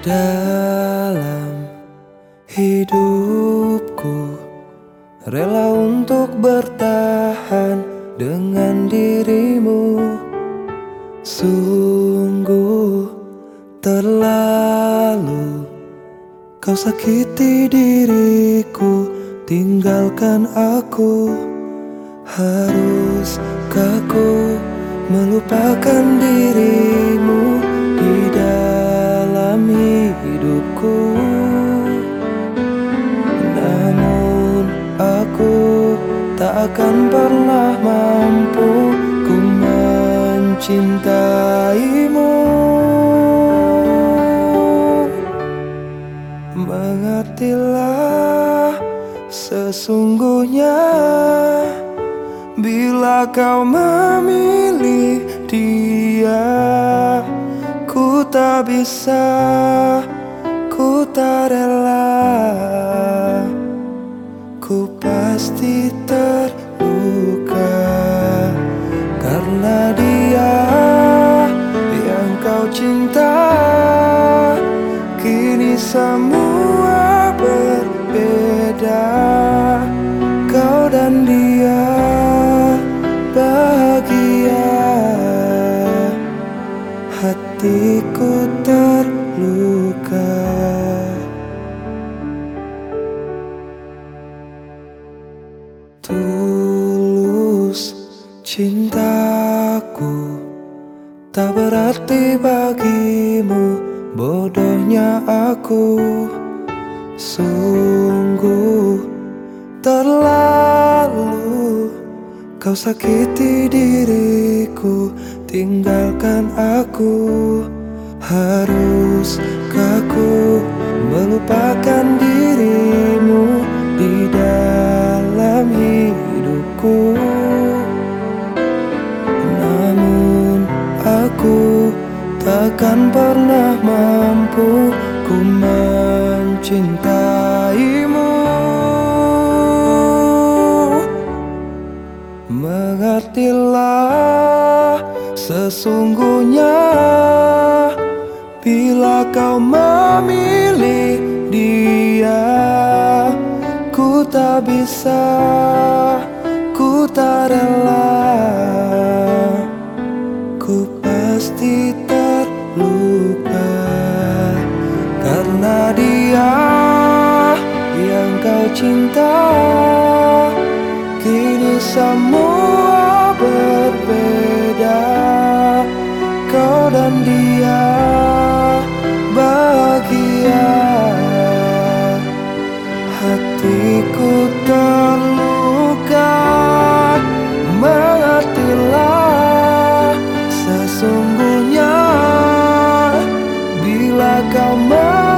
Dalam hidupku. Rela untuk bertahan dengan dirimu. Sungguh terlalu Kau sakiti diriku. Tinggalkan aku. Haruskah ku melupakan dirimu tak akan pernah mampu Ku mencintaimu. Mengertilah sesungguhnya Bila kau memilih dia Ku tak bisa Ku tak rela. Ku pasti Hatiku terluka. Tulus cintaku Tak berarti bagimu Bodohnya aku. Sungguh terlalu Kau sakiti diriku Tinggalkan aku Haruskah ku melupakan dirimu Di dalam hidupku. Namun aku takkan pernah mampu Ku mencintaimu. Mengertilah sesungguhnya Bila kau memilih dia Ku tak bisa, ku tak rela. Ku pasti terluka Karena dia yang kau cinta. Kini semua berbeda Kau dan dia kau memilih